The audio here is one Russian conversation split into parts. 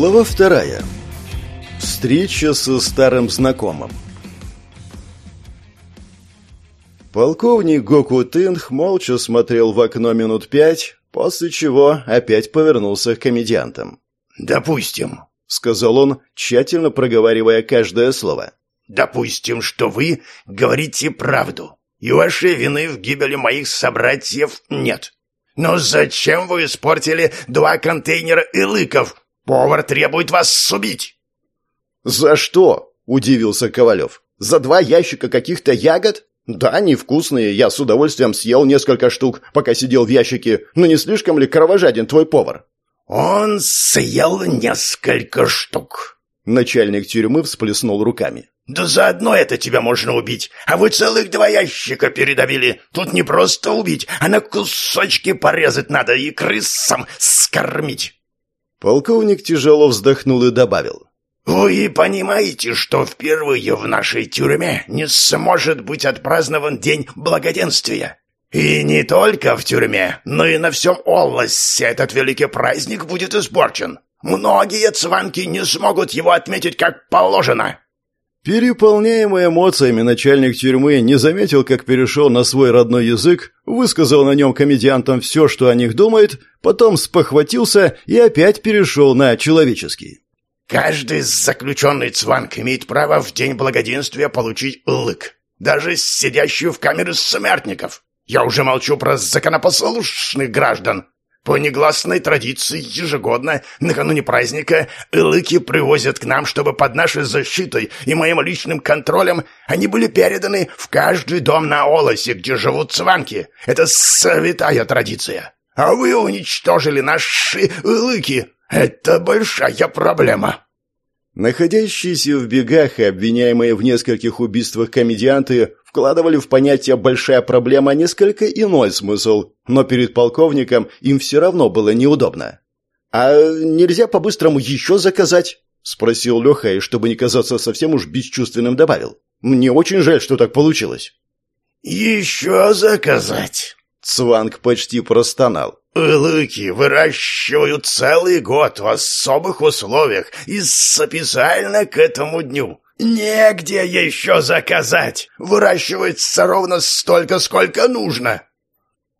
Глава вторая. Встреча со старым знакомым. Полковник Гоку Тынх молча смотрел в окно минут пять, после чего опять повернулся к комедиантам. «Допустим», — сказал он, тщательно проговаривая каждое слово. «Допустим, что вы говорите правду, и вашей вины в гибели моих собратьев нет. Но зачем вы испортили два контейнера илыков, Повар требует вас убить!» «За что?» – удивился Ковалев. «За два ящика каких-то ягод? Да, они вкусные, я с удовольствием съел несколько штук, пока сидел в ящике, но не слишком ли кровожаден твой повар?» «Он съел несколько штук», – начальник тюрьмы всплеснул руками. «Да заодно это тебя можно убить, а вы целых два ящика передавили. Тут не просто убить, а на кусочки порезать надо и крысам скормить». Полковник тяжело вздохнул и добавил. «Вы понимаете, что впервые в нашей тюрьме не сможет быть отпразднован День Благоденствия? И не только в тюрьме, но и на всем Олласе этот великий праздник будет испорчен. Многие цванки не смогут его отметить как положено». Переполняемый эмоциями начальник тюрьмы не заметил, как перешел на свой родной язык, высказал на нем комедиантам все, что о них думает, потом спохватился и опять перешел на человеческий. «Каждый заключенный цванг имеет право в день благоденствия получить лык, даже сидящий в камере смертников. Я уже молчу про законопослушных граждан, по негласной традиции ежегодно, накануне праздника, лыки привозят к нам, чтобы под нашей защитой и моим личным контролем они были переданы в каждый дом на Олосе, где живут цванки. Это святая традиция. А вы уничтожили наши лыки. Это большая проблема. Находящиеся в бегах и обвиняемые в нескольких убийствах комедианты вкладывали в понятие «большая проблема» несколько иной смысл, но перед полковником им все равно было неудобно. «А нельзя по-быстрому еще заказать?» – спросил Леха, и чтобы не казаться совсем уж бесчувственным, добавил. «Мне очень жаль, что так получилось». «Еще заказать?» Цванг почти простонал. Лыки выращивают целый год в особых условиях и специально к этому дню. Негде еще заказать. Выращивается ровно столько, сколько нужно.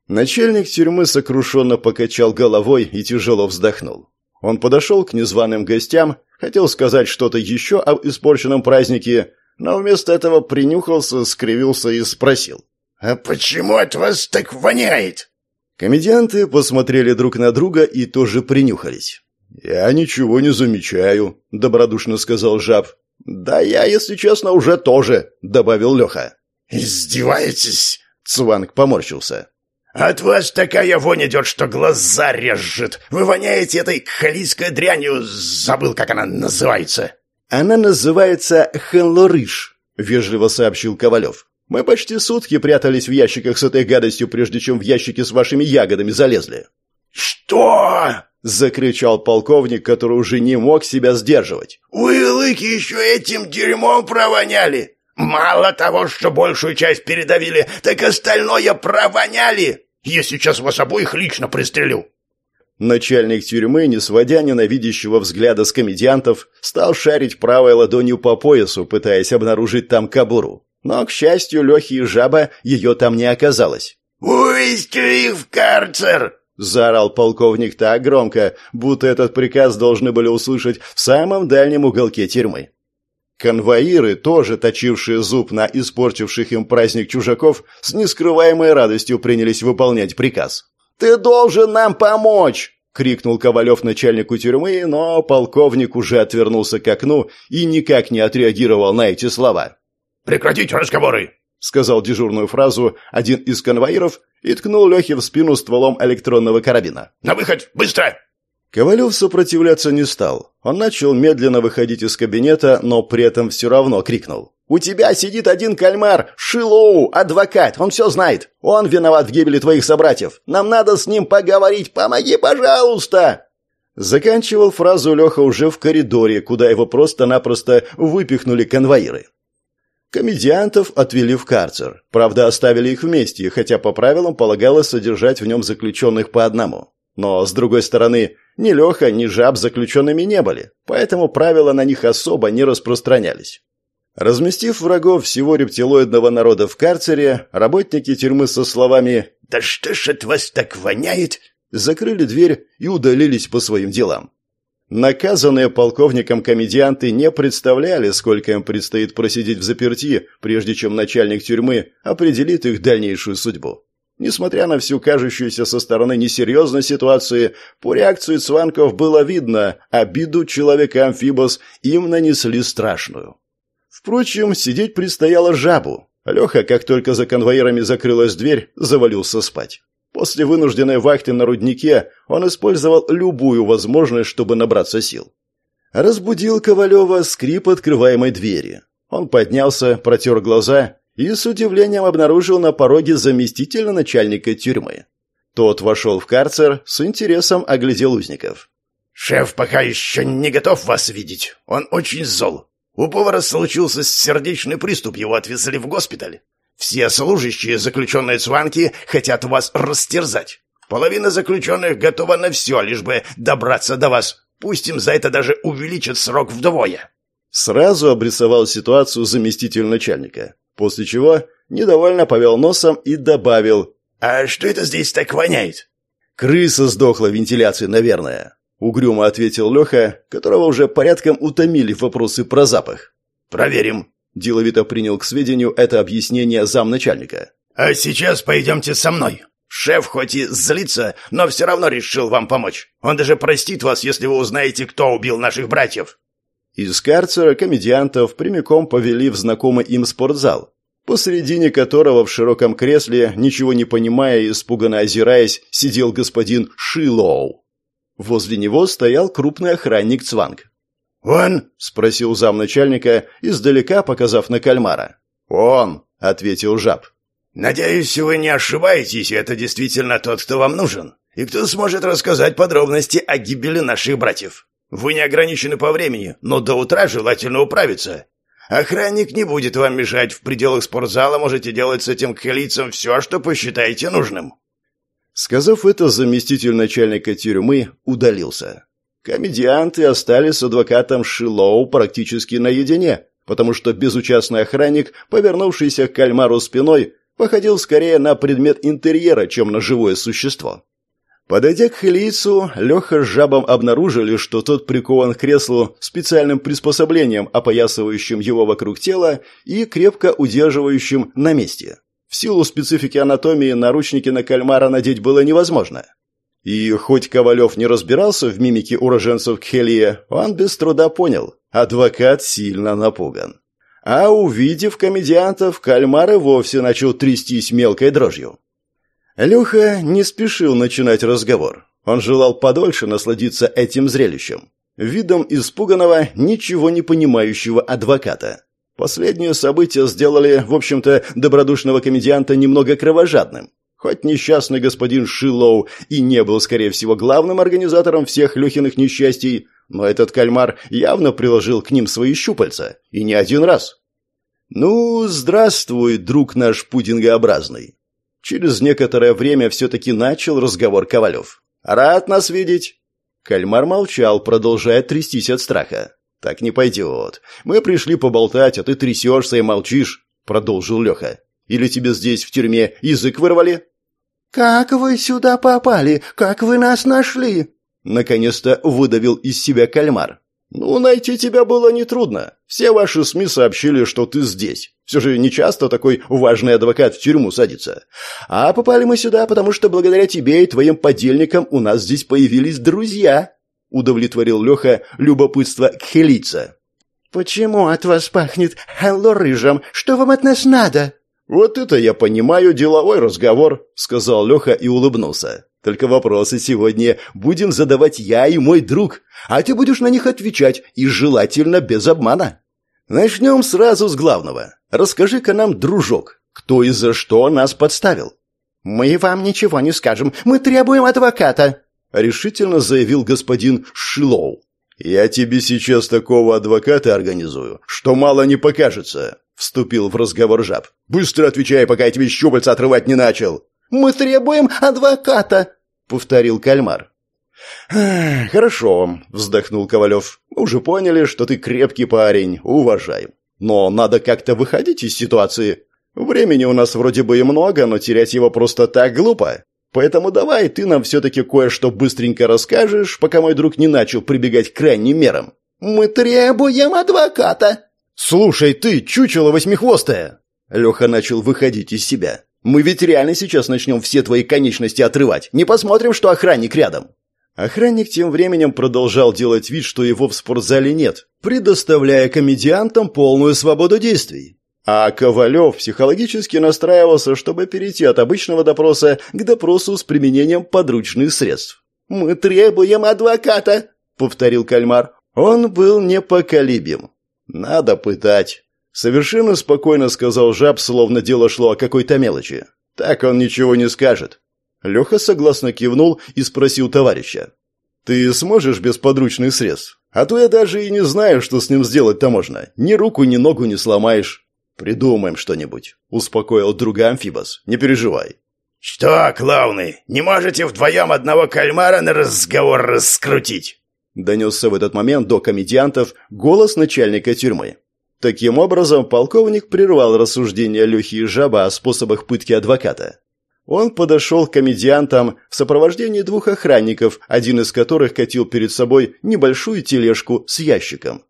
Начальник тюрьмы сокрушенно покачал головой и тяжело вздохнул. Он подошел к незваным гостям, хотел сказать что-то еще об испорченном празднике, но вместо этого принюхался, скривился и спросил. «А почему от вас так воняет?» Комедианты посмотрели друг на друга и тоже принюхались. «Я ничего не замечаю», — добродушно сказал жаб. «Да я, если честно, уже тоже», — добавил Леха. «Издеваетесь?» — Цванг поморщился. «От вас такая вонь идет, что глаза режет. Вы воняете этой халийской дрянью, забыл, как она называется». «Она называется хеллорыш», — вежливо сообщил Ковалев. Мы почти сутки прятались в ящиках с этой гадостью, прежде чем в ящики с вашими ягодами залезли». «Что?» — закричал полковник, который уже не мог себя сдерживать. «Вы, лыки, еще этим дерьмом провоняли! Мало того, что большую часть передавили, так остальное провоняли! Я сейчас вас обоих лично пристрелю!» Начальник тюрьмы, не сводя ненавидящего взгляда с комедиантов, стал шарить правой ладонью по поясу, пытаясь обнаружить там кобуру. Но, к счастью, Лехи и жаба ее там не оказалось. «Увести их в карцер!» — заорал полковник так громко, будто этот приказ должны были услышать в самом дальнем уголке тюрьмы. Конвоиры, тоже точившие зуб на испортивших им праздник чужаков, с нескрываемой радостью принялись выполнять приказ. «Ты должен нам помочь!» — крикнул Ковалев начальнику тюрьмы, но полковник уже отвернулся к окну и никак не отреагировал на эти слова. «Прекратить разговоры!» — сказал дежурную фразу один из конвоиров и ткнул Лехе в спину стволом электронного карабина. «На выход! Быстро!» Ковалев сопротивляться не стал. Он начал медленно выходить из кабинета, но при этом все равно крикнул. «У тебя сидит один кальмар! Шилоу! Адвокат! Он все знает! Он виноват в гибели твоих собратьев! Нам надо с ним поговорить! Помоги, пожалуйста!» Заканчивал фразу Леха уже в коридоре, куда его просто-напросто выпихнули конвоиры. Комедиантов отвели в карцер. Правда, оставили их вместе, хотя по правилам полагалось содержать в нем заключенных по одному. Но, с другой стороны, ни Леха, ни Жаб заключенными не были, поэтому правила на них особо не распространялись. Разместив врагов всего рептилоидного народа в карцере, работники тюрьмы со словами «Да что ж от вас так воняет?» закрыли дверь и удалились по своим делам. Наказанные полковником комедианты не представляли, сколько им предстоит просидеть в заперти, прежде чем начальник тюрьмы определит их дальнейшую судьбу. Несмотря на всю кажущуюся со стороны несерьезной ситуации, по реакции цванков было видно, обиду человека-амфибос им нанесли страшную. Впрочем, сидеть предстояло жабу. Леха, как только за конвоирами закрылась дверь, завалился спать. После вынужденной вахты на руднике он использовал любую возможность, чтобы набраться сил. Разбудил Ковалева скрип открываемой двери. Он поднялся, протер глаза и с удивлением обнаружил на пороге заместителя начальника тюрьмы. Тот вошел в карцер, с интересом оглядел узников. «Шеф пока еще не готов вас видеть. Он очень зол. У повара случился сердечный приступ, его отвезли в госпиталь. Все служащие заключенные Цванки хотят вас растерзать. Половина заключенных готова на все, лишь бы добраться до вас. Пусть им за это даже увеличат срок вдвое». Сразу обрисовал ситуацию заместитель начальника. После чего недовольно повел носом и добавил «А что это здесь так воняет?» «Крыса сдохла в вентиляции, наверное», — угрюмо ответил Леха, которого уже порядком утомили вопросы про запах. «Проверим», — деловито принял к сведению это объяснение замначальника. «А сейчас пойдемте со мной. Шеф хоть и злится, но все равно решил вам помочь. Он даже простит вас, если вы узнаете, кто убил наших братьев». Из карцера комедиантов прямиком повели в знакомый им спортзал, посредине которого в широком кресле, ничего не понимая и испуганно озираясь, сидел господин Шилоу. Возле него стоял крупный охранник Цванг. «Он?» – спросил замначальника, издалека показав на кальмара. «Он», – ответил жаб. «Надеюсь, вы не ошибаетесь, это действительно тот, кто вам нужен, и кто сможет рассказать подробности о гибели наших братьев». Вы не ограничены по времени, но до утра желательно управиться. Охранник не будет вам мешать. В пределах спортзала можете делать с этим кхелийцем все, что посчитаете нужным». Сказав это, заместитель начальника тюрьмы удалился. Комедианты остались с адвокатом Шилоу практически наедине, потому что безучастный охранник, повернувшийся к кальмару спиной, походил скорее на предмет интерьера, чем на живое существо. Подойдя к Хелийцу, Леха с жабом обнаружили, что тот прикован к креслу специальным приспособлением, опоясывающим его вокруг тела и крепко удерживающим на месте. В силу специфики анатомии наручники на кальмара надеть было невозможно. И хоть Ковалев не разбирался в мимике уроженцев Кхелия, он без труда понял – адвокат сильно напуган. А увидев комедиантов, кальмар и вовсе начал трястись мелкой дрожью. Леха не спешил начинать разговор. Он желал подольше насладиться этим зрелищем. Видом испуганного, ничего не понимающего адвоката. Последние события сделали, в общем-то, добродушного комедианта немного кровожадным. Хоть несчастный господин Шилоу и не был, скорее всего, главным организатором всех Лехиных несчастий, но этот кальмар явно приложил к ним свои щупальца. И не один раз. «Ну, здравствуй, друг наш пудингообразный. Через некоторое время все-таки начал разговор Ковалев. «Рад нас видеть!» Кальмар молчал, продолжая трястись от страха. «Так не пойдет. Мы пришли поболтать, а ты трясешься и молчишь», — продолжил Леха. «Или тебе здесь, в тюрьме, язык вырвали?» «Как вы сюда попали? Как вы нас нашли?» Наконец-то выдавил из себя кальмар. «Ну, найти тебя было нетрудно. Все ваши СМИ сообщили, что ты здесь. Все же не часто такой важный адвокат в тюрьму садится. А попали мы сюда, потому что благодаря тебе и твоим подельникам у нас здесь появились друзья», — удовлетворил Леха любопытство Кхелица. «Почему от вас пахнет хелло-рыжим? Что вам от нас надо?» «Вот это я понимаю деловой разговор», — сказал Леха и улыбнулся. «Только вопросы сегодня будем задавать я и мой друг, а ты будешь на них отвечать, и желательно без обмана. Начнем сразу с главного. Расскажи-ка нам, дружок, кто и за что нас подставил?» «Мы вам ничего не скажем. Мы требуем адвоката», — решительно заявил господин Шилоу. «Я тебе сейчас такого адвоката организую, что мало не покажется», Вступил в разговор жаб. «Быстро отвечай, пока я тебе щупальца отрывать не начал!» «Мы требуем адвоката!» повторил кальмар. «Хорошо», — вздохнул Ковалев. «Мы уже поняли, что ты крепкий парень, уважаю. Но надо как-то выходить из ситуации. Времени у нас вроде бы и много, но терять его просто так глупо. Поэтому давай ты нам все-таки кое-что быстренько расскажешь, пока мой друг не начал прибегать к крайним мерам». «Мы требуем адвоката!» «Слушай, ты, чучело восьмихвостая!» Леха начал выходить из себя. «Мы ведь реально сейчас начнем все твои конечности отрывать. Не посмотрим, что охранник рядом». Охранник тем временем продолжал делать вид, что его в спортзале нет, предоставляя комедиантам полную свободу действий. А Ковалев психологически настраивался, чтобы перейти от обычного допроса к допросу с применением подручных средств. «Мы требуем адвоката», — повторил Кальмар. Он был непоколебим. «Надо пытать», — совершенно спокойно сказал жаб, словно дело шло о какой-то мелочи. «Так он ничего не скажет». Леха согласно кивнул и спросил товарища. «Ты сможешь без подручных средств? А то я даже и не знаю, что с ним сделать-то можно. Ни руку, ни ногу не сломаешь». «Придумаем что-нибудь», — успокоил друга Амфибос. «Не переживай». «Что, клоуны, не можете вдвоем одного кальмара на разговор раскрутить?» Донесся в этот момент до комедиантов голос начальника тюрьмы. Таким образом, полковник прервал рассуждения Лехи и Жаба о способах пытки адвоката. Он подошел к комедиантам в сопровождении двух охранников, один из которых катил перед собой небольшую тележку с ящиком.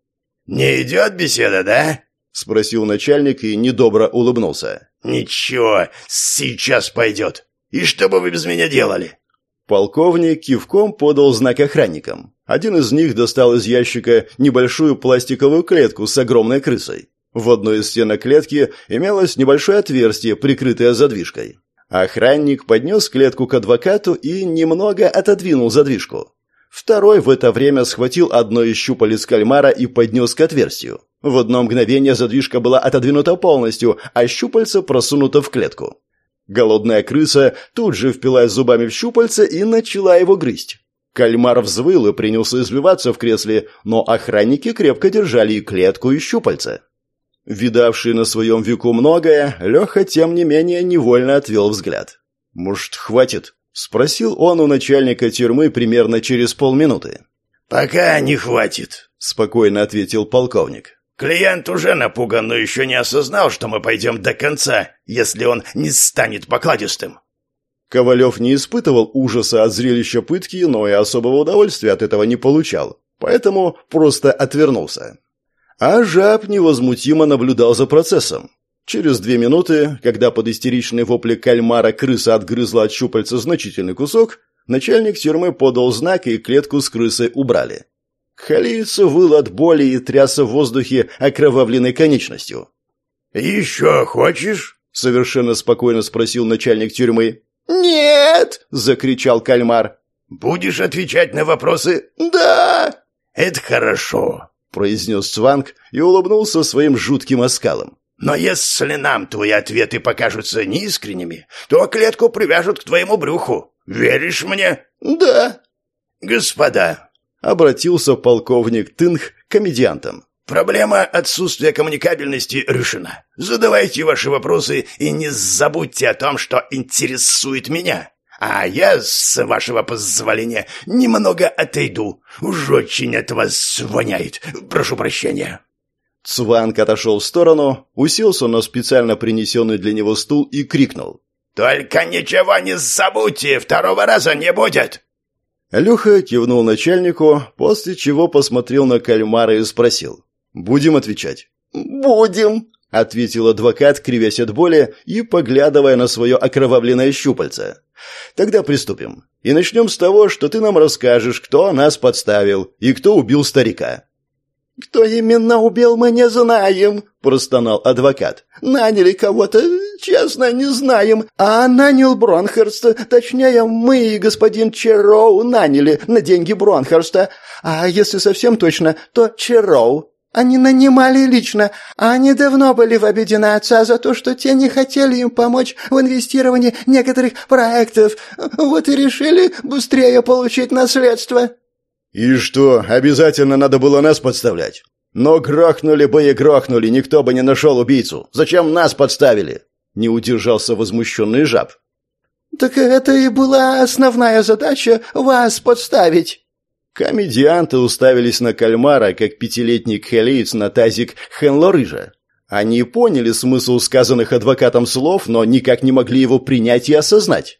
«Не идет беседа, да?» — спросил начальник и недобро улыбнулся. «Ничего, сейчас пойдет. И что бы вы без меня делали?» Полковник кивком подал знак охранникам. Один из них достал из ящика небольшую пластиковую клетку с огромной крысой. В одной из стенок клетки имелось небольшое отверстие, прикрытое задвижкой. Охранник поднес клетку к адвокату и немного отодвинул задвижку. Второй в это время схватил одно из щупалец кальмара и поднес к отверстию. В одно мгновение задвижка была отодвинута полностью, а щупальце просунуто в клетку. Голодная крыса тут же впилась зубами в щупальце и начала его грызть. Кальмар взвыл и принялся извиваться в кресле, но охранники крепко держали и клетку, и щупальца. Видавший на своем веку многое, Леха, тем не менее, невольно отвел взгляд. «Может, хватит?» – спросил он у начальника тюрьмы примерно через полминуты. «Пока не хватит», – спокойно ответил полковник. Клиент уже напуган, но еще не осознал, что мы пойдем до конца, если он не станет покладистым. Ковалев не испытывал ужаса от зрелища пытки, но и особого удовольствия от этого не получал, поэтому просто отвернулся. А жаб невозмутимо наблюдал за процессом. Через две минуты, когда под истеричные вопли кальмара крыса отгрызла от щупальца значительный кусок, начальник тюрьмы подал знак, и клетку с крысой убрали. Халийца выл от боли и трясся в воздухе окровавленной конечностью. «Еще хочешь?» — совершенно спокойно спросил начальник тюрьмы. «Нет!» — закричал кальмар. «Будешь отвечать на вопросы?» «Да!» «Это хорошо», — произнес Цванг и улыбнулся своим жутким оскалом. «Но если нам твои ответы покажутся неискренними, то клетку привяжут к твоему брюху. Веришь мне?» «Да». «Господа, Обратился полковник Тынх к комедиантам. Проблема отсутствия коммуникабельности решена. Задавайте ваши вопросы и не забудьте о том, что интересует меня. А я, с вашего позволения, немного отойду. Уж очень от вас воняет. Прошу прощения. Цванг отошел в сторону, уселся на специально принесенный для него стул и крикнул. «Только ничего не забудьте, второго раза не будет!» Леха кивнул начальнику, после чего посмотрел на кальмара и спросил. «Будем отвечать?» «Будем», — ответил адвокат, кривясь от боли и поглядывая на свое окровавленное щупальце. «Тогда приступим. И начнем с того, что ты нам расскажешь, кто нас подставил и кто убил старика». «Кто именно убил, мы не знаем», — простонал адвокат. «Наняли кого-то, честно, не знаем. А нанял Бронхерст, точнее, мы и господин Черроу наняли на деньги Бронхерста. А если совсем точно, то Черроу. Они нанимали лично, а они давно были в обиде на отца за то, что те не хотели им помочь в инвестировании некоторых проектов. Вот и решили быстрее получить наследство». «И что, обязательно надо было нас подставлять? Но грохнули бы и грохнули, никто бы не нашел убийцу. Зачем нас подставили?» Не удержался возмущенный жаб. Так это и была основная задача вас подставить. Комедианты уставились на кальмара, как пятилетний кхелиец на тазик Хенлорыжа. Они поняли смысл сказанных адвокатом слов, но никак не могли его принять и осознать.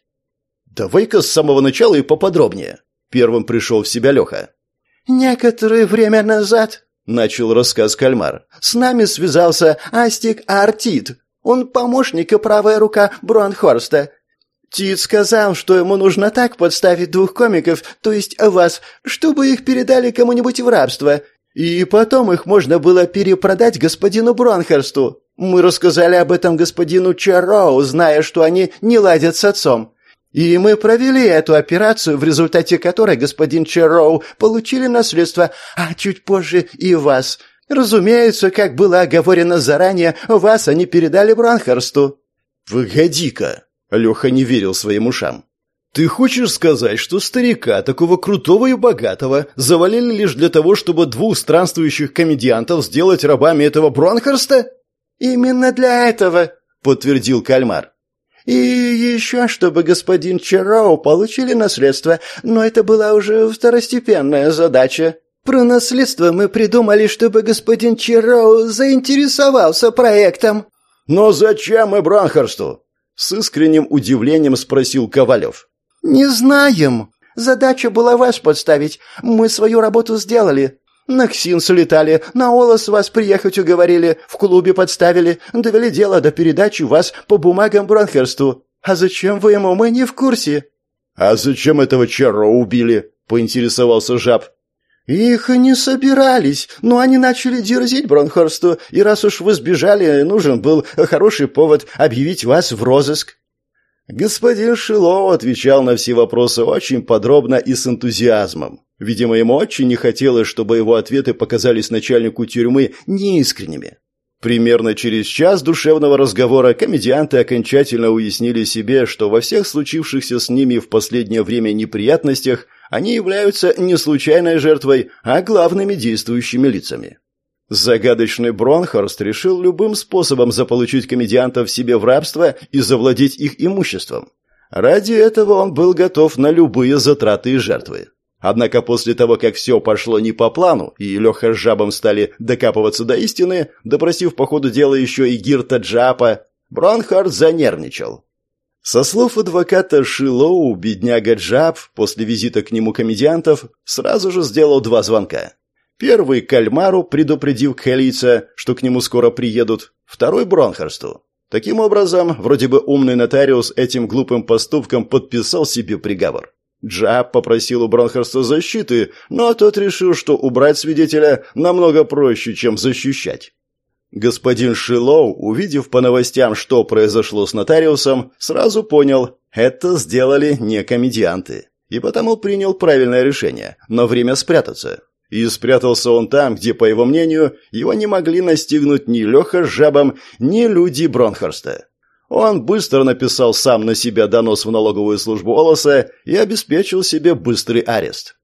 «Давай-ка с самого начала и поподробнее», — первым пришел в себя Леха. «Некоторое время назад», — начал рассказ Кальмар, — «с нами связался Астик Артит. Он помощник и правая рука Бронхорста. Тит сказал, что ему нужно так подставить двух комиков, то есть вас, чтобы их передали кому-нибудь в рабство, и потом их можно было перепродать господину Бронхерсту. Мы рассказали об этом господину Чароу, зная, что они не ладят с отцом. И мы провели эту операцию, в результате которой господин Чароу получили наследство, а чуть позже и вас. Разумеется, как было оговорено заранее, вас они передали Бронхерсту. «Погоди-ка!» Леха не верил своим ушам. «Ты хочешь сказать, что старика, такого крутого и богатого, завалили лишь для того, чтобы двух странствующих комедиантов сделать рабами этого Бронхерста?» «Именно для этого», — подтвердил Кальмар. «И еще, чтобы господин Чароу получили наследство, но это была уже второстепенная задача. Про наследство мы придумали, чтобы господин Чароу заинтересовался проектом». «Но зачем мы Бронхерсту?» С искренним удивлением спросил Ковалев. «Не знаем. Задача была вас подставить. Мы свою работу сделали. На Ксин слетали, на Олос вас приехать уговорили, в клубе подставили, довели дело до передачи вас по бумагам Бронхерсту. А зачем вы ему, мы не в курсе». «А зачем этого Черро убили?» — поинтересовался жаб. «Их не собирались, но они начали дерзить Бронхорсту, и раз уж вы сбежали, нужен был хороший повод объявить вас в розыск». Господин Шило отвечал на все вопросы очень подробно и с энтузиазмом. Видимо, ему очень не хотелось, чтобы его ответы показались начальнику тюрьмы неискренними. Примерно через час душевного разговора комедианты окончательно уяснили себе, что во всех случившихся с ними в последнее время неприятностях – они являются не случайной жертвой, а главными действующими лицами. Загадочный Бронхорст решил любым способом заполучить комедиантов себе в рабство и завладеть их имуществом. Ради этого он был готов на любые затраты и жертвы. Однако после того, как все пошло не по плану, и Леха с Жабом стали докапываться до истины, допросив по ходу дела еще и Гирта Джапа, Бронхард занервничал. Со слов адвоката Шилоу, бедняга Джаб, после визита к нему комедиантов, сразу же сделал два звонка. Первый – Кальмару, предупредив Кхелица, что к нему скоро приедут. Второй – Бронхерсту. Таким образом, вроде бы умный нотариус этим глупым поступком подписал себе приговор. Джаб попросил у Бронхерста защиты, но тот решил, что убрать свидетеля намного проще, чем защищать. Господин Шилоу, увидев по новостям, что произошло с нотариусом, сразу понял, это сделали не комедианты. И потому принял правильное решение, но время спрятаться. И спрятался он там, где, по его мнению, его не могли настигнуть ни Леха с жабом, ни люди Бронхорста. Он быстро написал сам на себя донос в налоговую службу Олоса и обеспечил себе быстрый арест.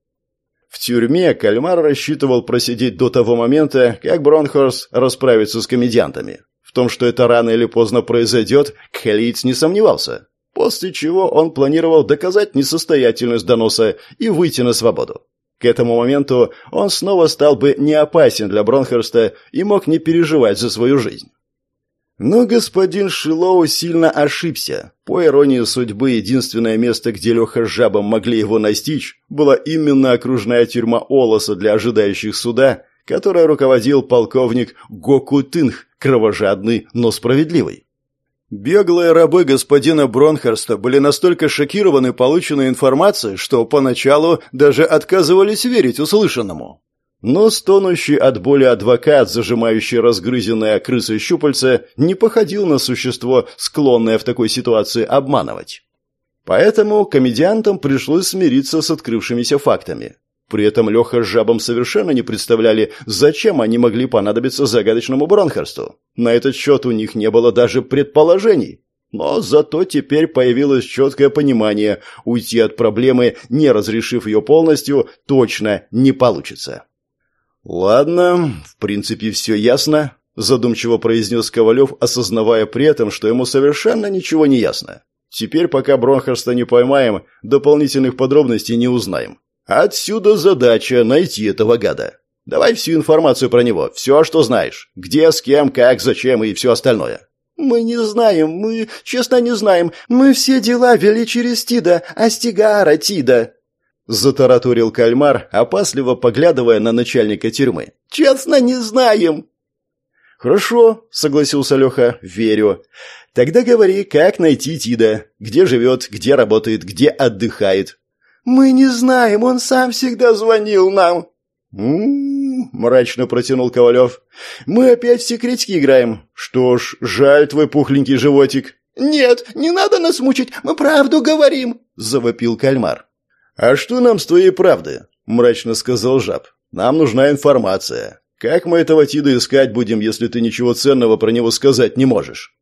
В тюрьме Кальмар рассчитывал просидеть до того момента, как Бронхорс расправится с комедиантами. В том, что это рано или поздно произойдет, Кхелиц не сомневался. После чего он планировал доказать несостоятельность доноса и выйти на свободу. К этому моменту он снова стал бы не опасен для Бронхерста и мог не переживать за свою жизнь. Но господин Шилоу сильно ошибся. По иронии судьбы, единственное место, где Леха с Жабом могли его настичь, была именно окружная тюрьма Олоса для ожидающих суда, которой руководил полковник Гоку Тынх, кровожадный, но справедливый. Беглые рабы господина Бронхерста были настолько шокированы полученной информацией, что поначалу даже отказывались верить услышанному. Но стонущий от боли адвокат, зажимающий разгрызенное крысой щупальце, не походил на существо, склонное в такой ситуации обманывать. Поэтому комедиантам пришлось смириться с открывшимися фактами. При этом Леха с Жабом совершенно не представляли, зачем они могли понадобиться загадочному Бронхерсту. На этот счет у них не было даже предположений. Но зато теперь появилось четкое понимание, уйти от проблемы, не разрешив ее полностью, точно не получится. «Ладно, в принципе, все ясно», – задумчиво произнес Ковалев, осознавая при этом, что ему совершенно ничего не ясно. Теперь, пока Бронхарста не поймаем, дополнительных подробностей не узнаем. Отсюда задача найти этого гада. Давай всю информацию про него, все, что знаешь. Где, с кем, как, зачем и все остальное. «Мы не знаем, мы честно не знаем. Мы все дела вели через Тида, Астигара Тида». Затараторил кальмар, опасливо поглядывая на начальника тюрьмы. «Честно не знаем». «Хорошо», — согласился Леха, — «верю. Тогда говори, как найти Тида, где живет, где работает, где отдыхает». «Мы не знаем, он сам всегда звонил нам». «М-м-м», мрачно протянул Ковалев. «Мы опять в секретики играем. Что ж, жаль твой пухленький животик». «Нет, не надо нас мучить, мы правду говорим», — завопил кальмар. «А что нам с твоей правды?» — мрачно сказал жаб. «Нам нужна информация. Как мы этого Тида искать будем, если ты ничего ценного про него сказать не можешь?»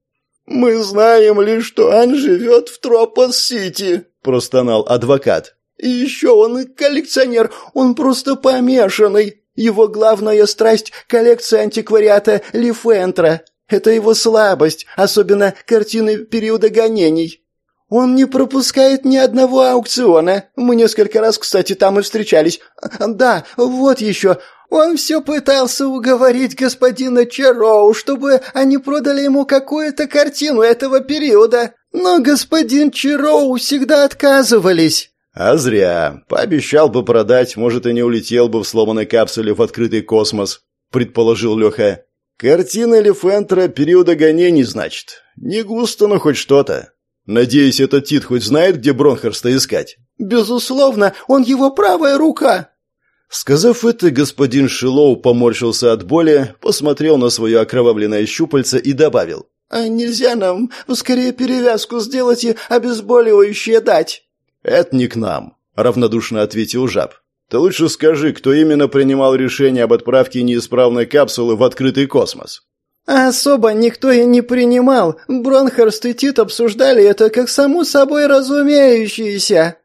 «Мы знаем лишь, что он живет в Тропос-Сити», — простонал адвокат. И еще он коллекционер, он просто помешанный. Его главная страсть – коллекция антиквариата Лифентра. Это его слабость, особенно картины периода гонений. Он не пропускает ни одного аукциона. Мы несколько раз, кстати, там и встречались. Да, вот еще. Он все пытался уговорить господина Чароу, чтобы они продали ему какую-то картину этого периода. Но господин Чароу всегда отказывались. А зря. Пообещал бы продать, может, и не улетел бы в сломанной капсуле в открытый космос, предположил Леха. Картина Лефентра периода гонений, значит. Не густо, но хоть что-то. Надеюсь, этот Тит хоть знает, где Бронхерста искать. Безусловно, он его правая рука. Сказав это, господин Шилоу поморщился от боли, посмотрел на свое окровавленное щупальце и добавил. «А нельзя нам скорее перевязку сделать и обезболивающее дать?» «Это не к нам», — равнодушно ответил жаб. «Ты лучше скажи, кто именно принимал решение об отправке неисправной капсулы в открытый космос?» «Особо никто и не принимал. Бронхарст и Тит обсуждали это как само собой разумеющееся».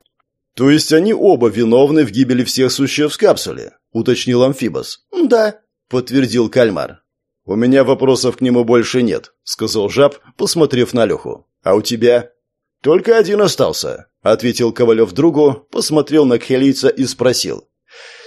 «То есть они оба виновны в гибели всех существ в капсуле?» — уточнил Амфибос. «Да», — подтвердил Кальмар. «У меня вопросов к нему больше нет», — сказал жаб, посмотрев на Леху. «А у тебя?» «Только один остался», — ответил Ковалев другу, посмотрел на кхелийца и спросил.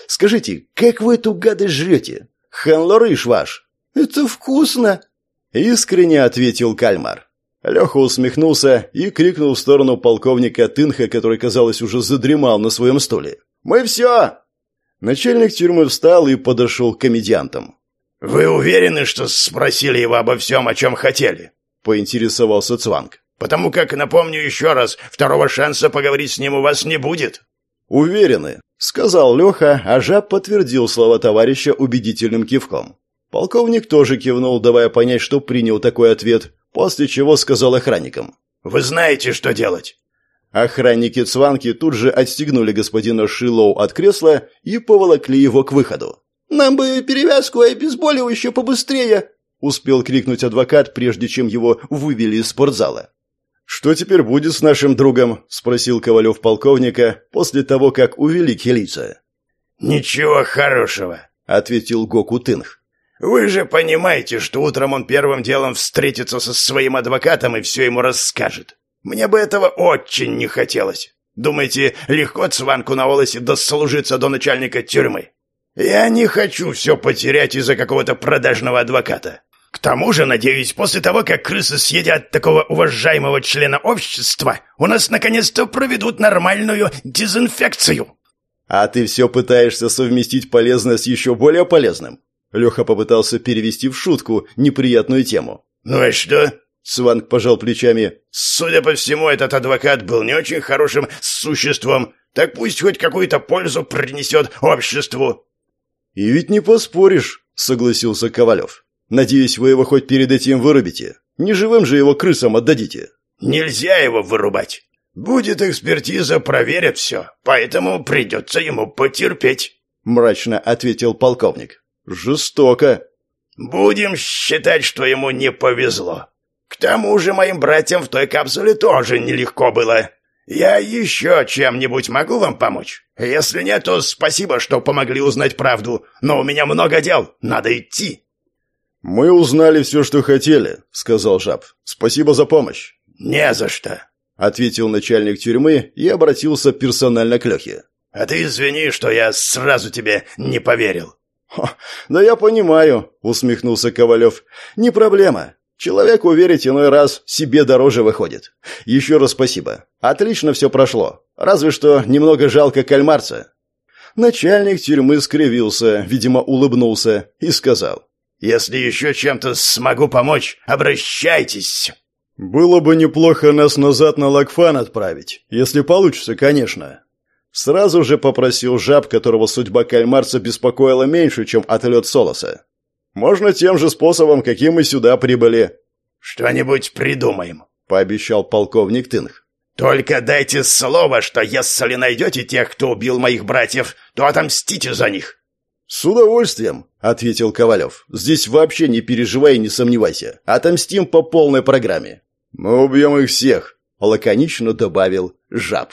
«Скажите, как вы эту гадость жрете? Ханлорыш ваш?» «Это вкусно!» — искренне ответил Кальмар. Леха усмехнулся и крикнул в сторону полковника Тынха, который, казалось, уже задремал на своем стуле. «Мы все!» Начальник тюрьмы встал и подошел к комедиантам. «Вы уверены, что спросили его обо всем, о чем хотели?» — поинтересовался Цванг. Потому как, напомню еще раз, второго шанса поговорить с ним у вас не будет». «Уверены», — сказал Леха, а жаб подтвердил слова товарища убедительным кивком. Полковник тоже кивнул, давая понять, что принял такой ответ, после чего сказал охранникам. «Вы знаете, что делать». Охранники Цванки тут же отстегнули господина Шилоу от кресла и поволокли его к выходу. «Нам бы перевязку и обезболивающее побыстрее!» — успел крикнуть адвокат, прежде чем его вывели из спортзала. «Что теперь будет с нашим другом?» – спросил Ковалев полковника после того, как увели Хелица. «Ничего хорошего», – ответил Гоку Тынх. «Вы же понимаете, что утром он первым делом встретится со своим адвокатом и все ему расскажет. Мне бы этого очень не хотелось. Думаете, легко Цванку на волосе дослужиться до начальника тюрьмы? Я не хочу все потерять из-за какого-то продажного адвоката. К тому же, надеюсь, после того, как крысы съедят такого уважаемого члена общества, у нас наконец-то проведут нормальную дезинфекцию. А ты все пытаешься совместить полезное с еще более полезным? Леха попытался перевести в шутку неприятную тему. Ну и что? Сванг пожал плечами. Судя по всему, этот адвокат был не очень хорошим существом. Так пусть хоть какую-то пользу принесет обществу. И ведь не поспоришь, согласился Ковалев. Надеюсь, вы его хоть перед этим вырубите. Не живым же его крысам отдадите. Нельзя его вырубать. Будет экспертиза, проверят все. Поэтому придется ему потерпеть. Мрачно ответил полковник. Жестоко. Будем считать, что ему не повезло. К тому же моим братьям в той капсуле тоже нелегко было. Я еще чем-нибудь могу вам помочь? Если нет, то спасибо, что помогли узнать правду. Но у меня много дел, надо идти. «Мы узнали все, что хотели», — сказал жаб. «Спасибо за помощь». «Не за что». — ответил начальник тюрьмы и обратился персонально к Лехе. «А ты извини, что я сразу тебе не поверил». «Да я понимаю», — усмехнулся Ковалев. «Не проблема. Человеку верить иной раз себе дороже выходит. Еще раз спасибо. Отлично все прошло. Разве что немного жалко кальмарца». Начальник тюрьмы скривился, видимо, улыбнулся и сказал. «Если еще чем-то смогу помочь, обращайтесь». «Было бы неплохо нас назад на Лакфан отправить, если получится, конечно». Сразу же попросил жаб, которого судьба кальмарца беспокоила меньше, чем отлет Солоса. «Можно тем же способом, каким мы сюда прибыли». «Что-нибудь придумаем», — пообещал полковник Тынх. «Только дайте слово, что если найдете тех, кто убил моих братьев, то отомстите за них». «С удовольствием», — ответил Ковалев. «Здесь вообще не переживай и не сомневайся. Отомстим по полной программе». «Мы убьем их всех», — лаконично добавил Жаб.